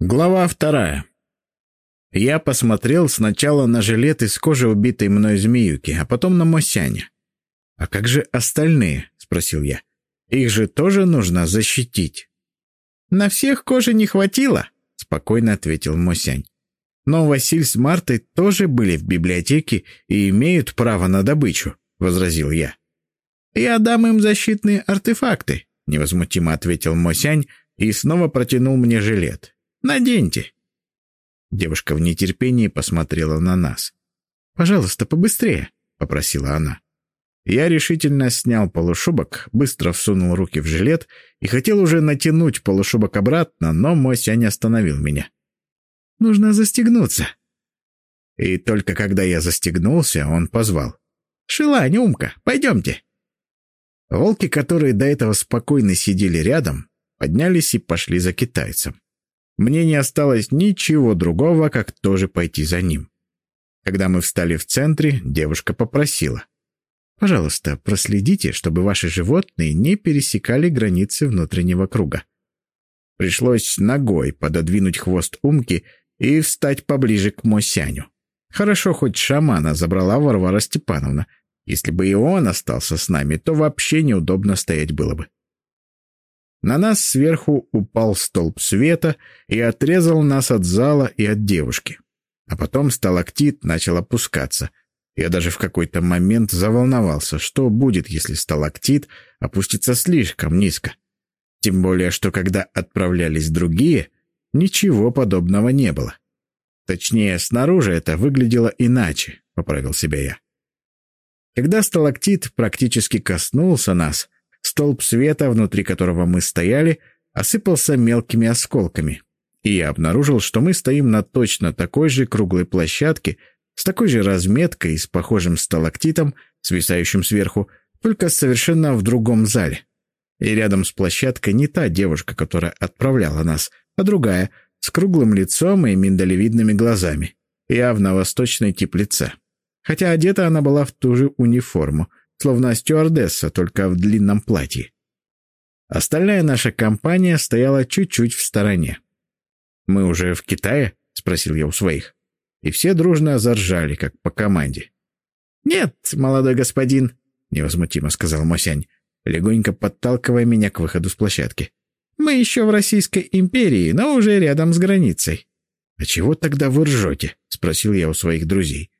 Глава вторая. Я посмотрел сначала на жилет из кожи убитой мной змеюки, а потом на Мосяня. «А как же остальные?» — спросил я. «Их же тоже нужно защитить». «На всех кожи не хватило», — спокойно ответил Мосянь. «Но Василь с Мартой тоже были в библиотеке и имеют право на добычу», — возразил я. «Я дам им защитные артефакты», — невозмутимо ответил Мосянь и снова протянул мне жилет. Наденьте!» Девушка в нетерпении посмотрела на нас. «Пожалуйста, побыстрее!» — попросила она. Я решительно снял полушубок, быстро всунул руки в жилет и хотел уже натянуть полушубок обратно, но мой Сянь остановил меня. «Нужно застегнуться». И только когда я застегнулся, он позвал. «Шилань, Умка, пойдемте». Волки, которые до этого спокойно сидели рядом, поднялись и пошли за китайцем. Мне не осталось ничего другого, как тоже пойти за ним. Когда мы встали в центре, девушка попросила. «Пожалуйста, проследите, чтобы ваши животные не пересекали границы внутреннего круга». Пришлось ногой пододвинуть хвост Умки и встать поближе к Мосяню. Хорошо, хоть шамана забрала Варвара Степановна. Если бы и он остался с нами, то вообще неудобно стоять было бы. На нас сверху упал столб света и отрезал нас от зала и от девушки. А потом сталактит начал опускаться. Я даже в какой-то момент заволновался, что будет, если сталактит опустится слишком низко. Тем более, что когда отправлялись другие, ничего подобного не было. Точнее, снаружи это выглядело иначе, поправил себя я. Когда сталактит практически коснулся нас — Столб света, внутри которого мы стояли, осыпался мелкими осколками. И я обнаружил, что мы стоим на точно такой же круглой площадке, с такой же разметкой и с похожим сталактитом, свисающим сверху, только совершенно в другом зале. И рядом с площадкой не та девушка, которая отправляла нас, а другая, с круглым лицом и миндалевидными глазами, явно восточный тип лица. Хотя одета она была в ту же униформу, словно стюардесса, только в длинном платье. Остальная наша компания стояла чуть-чуть в стороне. «Мы уже в Китае?» — спросил я у своих. И все дружно заржали, как по команде. «Нет, молодой господин», — невозмутимо сказал Мосянь, легонько подталкивая меня к выходу с площадки. «Мы еще в Российской империи, но уже рядом с границей». «А чего тогда вы ржете?» — спросил я у своих друзей.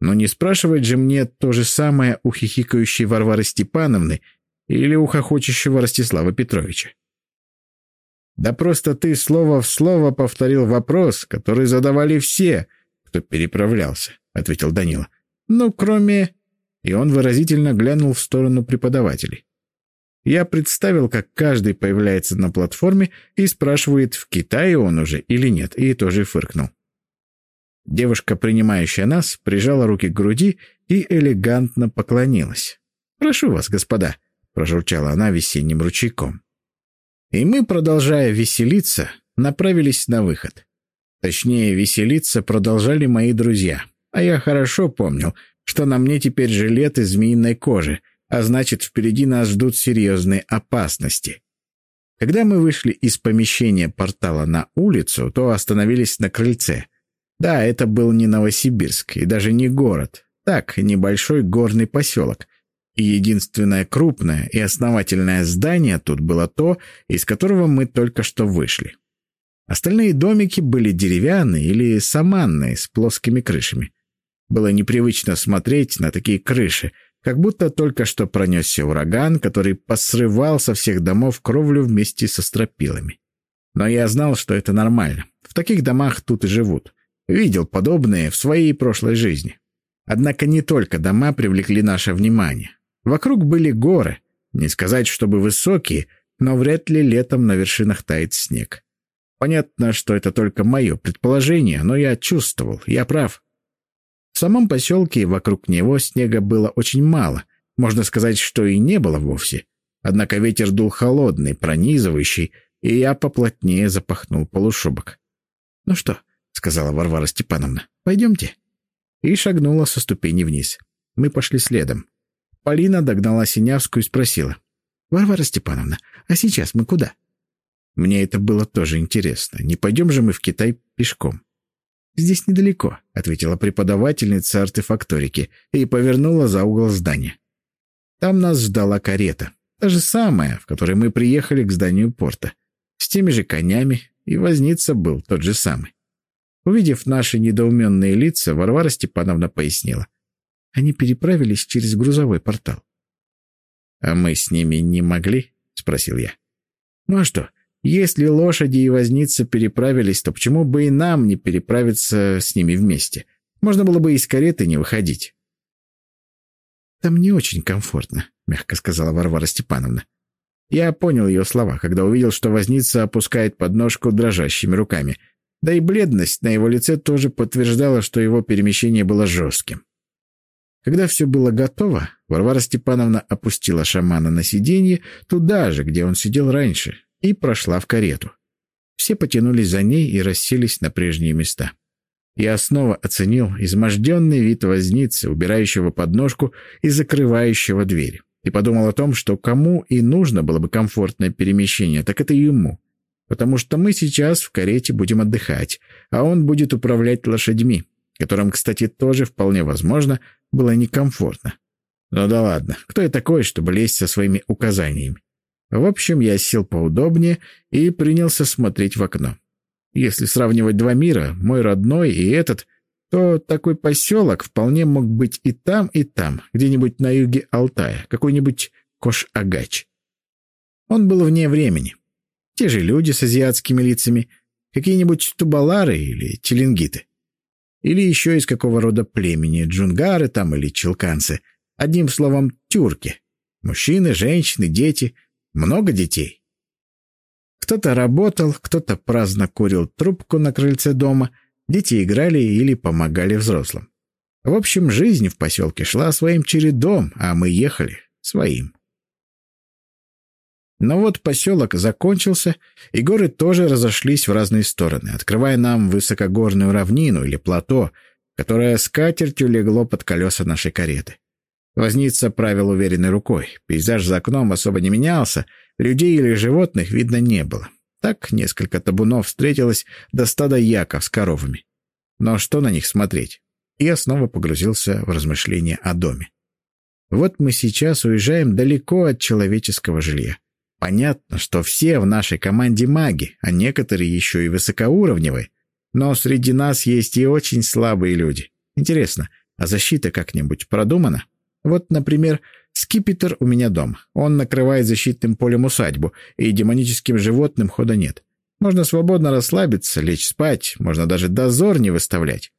Но не спрашивать же мне то же самое у хихикающей Варвары Степановны или у хохочущего Ростислава Петровича. Да просто ты слово в слово повторил вопрос, который задавали все, кто переправлялся, — ответил Данила. Ну, кроме... И он выразительно глянул в сторону преподавателей. Я представил, как каждый появляется на платформе и спрашивает, в Китае он уже или нет, и тоже фыркнул. Девушка, принимающая нас, прижала руки к груди и элегантно поклонилась. «Прошу вас, господа», — прожурчала она весенним ручейком. И мы, продолжая веселиться, направились на выход. Точнее, веселиться продолжали мои друзья, а я хорошо помнил, что на мне теперь жилет из змеиной кожи, а значит, впереди нас ждут серьезные опасности. Когда мы вышли из помещения портала на улицу, то остановились на крыльце — да, это был не Новосибирск и даже не город. Так, небольшой горный поселок. И единственное крупное и основательное здание тут было то, из которого мы только что вышли. Остальные домики были деревянные или саманные, с плоскими крышами. Было непривычно смотреть на такие крыши, как будто только что пронесся ураган, который посрывал со всех домов кровлю вместе со стропилами. Но я знал, что это нормально. В таких домах тут и живут. Видел подобное в своей прошлой жизни. Однако не только дома привлекли наше внимание. Вокруг были горы, не сказать, чтобы высокие, но вряд ли летом на вершинах тает снег. Понятно, что это только мое предположение, но я чувствовал, я прав. В самом поселке вокруг него снега было очень мало, можно сказать, что и не было вовсе. Однако ветер дул холодный, пронизывающий, и я поплотнее запахнул полушубок. «Ну что, сказала Варвара Степановна. «Пойдемте». И шагнула со ступени вниз. Мы пошли следом. Полина догнала Синявскую и спросила. «Варвара Степановна, а сейчас мы куда?» Мне это было тоже интересно. Не пойдем же мы в Китай пешком. «Здесь недалеко», — ответила преподавательница артефакторики и повернула за угол здания. Там нас ждала карета. Та же самая, в которой мы приехали к зданию порта. С теми же конями, и возница был тот же самый. Увидев наши недоуменные лица, Варвара Степановна пояснила. Они переправились через грузовой портал. «А мы с ними не могли?» — спросил я. «Ну а что, если лошади и возница переправились, то почему бы и нам не переправиться с ними вместе? Можно было бы из кареты не выходить». «Там не очень комфортно», — мягко сказала Варвара Степановна. Я понял ее слова, когда увидел, что возница опускает подножку дрожащими руками. Да и бледность на его лице тоже подтверждала, что его перемещение было жестким. Когда все было готово, Варвара Степановна опустила шамана на сиденье туда же, где он сидел раньше, и прошла в карету. Все потянулись за ней и расселись на прежние места. Я снова оценил изможденный вид возницы, убирающего подножку и закрывающего дверь, и подумал о том, что кому и нужно было бы комфортное перемещение, так это ему. Потому что мы сейчас в карете будем отдыхать, а он будет управлять лошадьми, которым, кстати, тоже вполне возможно было некомфортно. Ну да ладно, кто я такой, чтобы лезть со своими указаниями? В общем, я сел поудобнее и принялся смотреть в окно. Если сравнивать два мира, мой родной и этот, то такой поселок вполне мог быть и там, и там, где-нибудь на юге Алтая, какой-нибудь Кош-Агач. Он был вне времени. Те же люди с азиатскими лицами, какие-нибудь тубалары или челингиты. Или еще из какого рода племени, джунгары там или челканцы. Одним словом, тюрки. Мужчины, женщины, дети. Много детей. Кто-то работал, кто-то праздно курил трубку на крыльце дома, дети играли или помогали взрослым. В общем, жизнь в поселке шла своим чередом, а мы ехали своим. Но вот поселок закончился, и горы тоже разошлись в разные стороны, открывая нам высокогорную равнину или плато, которое скатертью легло под колеса нашей кареты. Возница правил уверенной рукой. Пейзаж за окном особо не менялся, Людей или животных видно не было. Так несколько табунов встретилось до стада яков с коровами. Но что на них смотреть? Я снова погрузился в размышления о доме. Вот мы сейчас уезжаем далеко от человеческого жилья. Понятно, что все в нашей команде маги, а некоторые еще и высокоуровневые. Но среди нас есть и очень слабые люди. Интересно, а защита как-нибудь продумана? Вот, например, Скипетр у меня дома. Он накрывает защитным полем усадьбу, и демоническим животным хода нет. Можно свободно расслабиться, лечь спать, можно даже дозор не выставлять.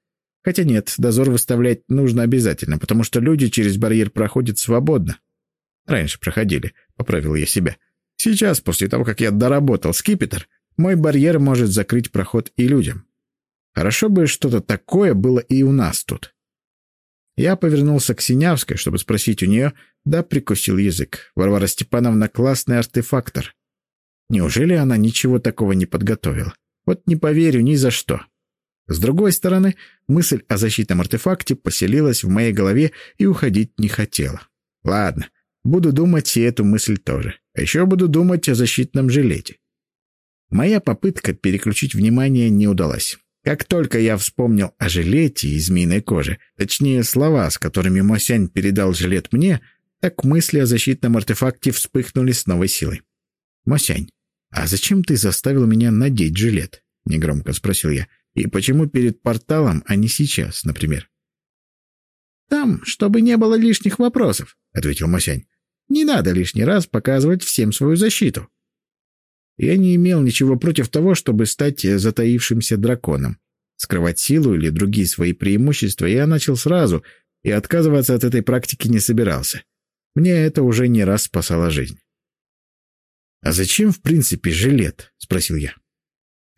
Хотя нет, дозор выставлять нужно обязательно, потому что люди через барьер проходят свободно. Раньше проходили, поправил я себя. Сейчас, после того, как я доработал скипетр, мой барьер может закрыть проход и людям. Хорошо бы что-то такое было и у нас тут. Я повернулся к Синявской, чтобы спросить у нее, да прикусил язык. Варвара Степановна классный артефактор. Неужели она ничего такого не подготовила? Вот не поверю ни за что. С другой стороны, мысль о защитном артефакте поселилась в моей голове и уходить не хотела. Ладно, буду думать и эту мысль тоже. А еще буду думать о защитном жилете. Моя попытка переключить внимание не удалась. Как только я вспомнил о жилете из змеиной кожи, точнее слова, с которыми Мосянь передал жилет мне, так мысли о защитном артефакте вспыхнули с новой силой. «Мосянь, а зачем ты заставил меня надеть жилет?» — негромко спросил я. «И почему перед порталом, а не сейчас, например?» «Там, чтобы не было лишних вопросов», — ответил Мосянь. «Не надо лишний раз показывать всем свою защиту. Я не имел ничего против того, чтобы стать затаившимся драконом. Скрывать силу или другие свои преимущества я начал сразу, и отказываться от этой практики не собирался. Мне это уже не раз спасало жизнь. «А зачем, в принципе, жилет?» — спросил я.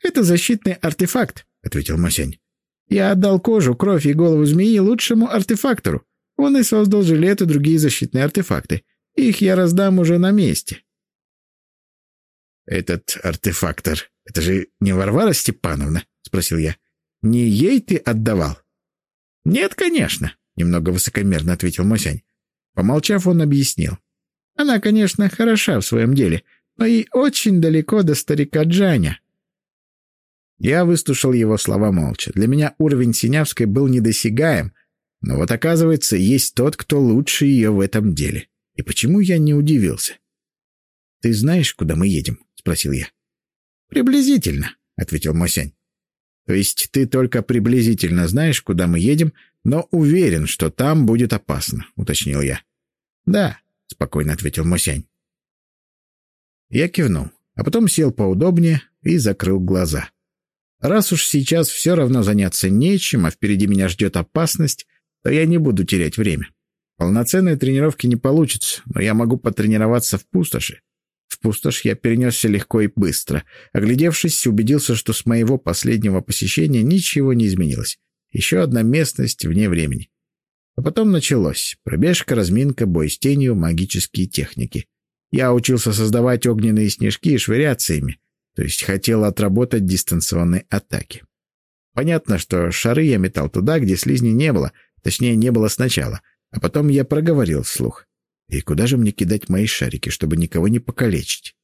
«Это защитный артефакт», — ответил Масянь. «Я отдал кожу, кровь и голову змеи лучшему артефактору. Он и создал жилет и другие защитные артефакты. Их я раздам уже на месте. «Этот артефактор, это же не Варвара Степановна?» — спросил я. «Не ей ты отдавал?» «Нет, конечно», — немного высокомерно ответил Мосянь. Помолчав, он объяснил. «Она, конечно, хороша в своем деле, но и очень далеко до старика Джаня». Я выслушал его слова молча. Для меня уровень Синявской был недосягаем, но вот оказывается, есть тот, кто лучше ее в этом деле. И почему я не удивился? «Ты знаешь, куда мы едем?» — спросил я. «Приблизительно», — ответил Мосянь. «То есть ты только приблизительно знаешь, куда мы едем, но уверен, что там будет опасно», — уточнил я. «Да», — спокойно ответил Мосянь. Я кивнул, а потом сел поудобнее и закрыл глаза. Раз уж сейчас все равно заняться нечем, а впереди меня ждет опасность, то я не буду терять время. Полноценной тренировки не получится, но я могу потренироваться в пустоши. В пустошь я перенесся легко и быстро. Оглядевшись, убедился, что с моего последнего посещения ничего не изменилось. Еще одна местность вне времени. А потом началось. Пробежка, разминка, бой с тенью, магические техники. Я учился создавать огненные снежки и швыряться ими, то есть хотел отработать дистанционные атаки. Понятно, что шары я метал туда, где слизни не было, точнее, не было сначала, а потом я проговорил вслух. И куда же мне кидать мои шарики, чтобы никого не покалечить?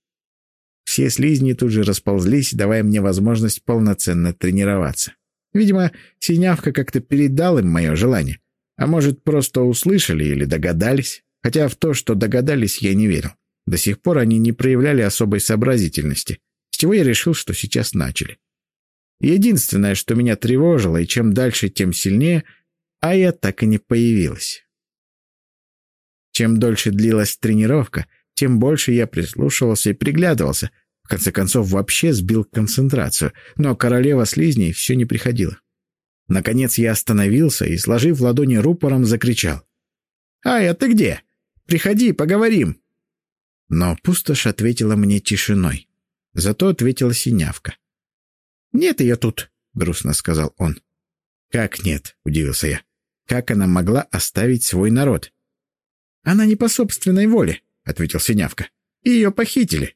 Все слизни тут же расползлись, давая мне возможность полноценно тренироваться. Видимо, Синявка как-то передал им мое желание. А может, просто услышали или догадались. Хотя в то, что догадались, я не верил. До сих пор они не проявляли особой сообразительности, с чего я решил, что сейчас начали. Единственное, что меня тревожило, и чем дальше, тем сильнее, а я так и не появилась. Чем дольше длилась тренировка, тем больше я прислушивался и приглядывался. В конце концов, вообще сбил концентрацию, но королева слизней все не приходила. Наконец я остановился и, сложив ладони рупором, закричал. «Ай, а ты где? Приходи, поговорим!» Но пустошь ответила мне тишиной. Зато ответила синявка. «Нет ее тут», — грустно сказал он. «Как нет?» — удивился я. «Как она могла оставить свой народ?» «Она не по собственной воле», — ответил Синявка. «Ее похитили».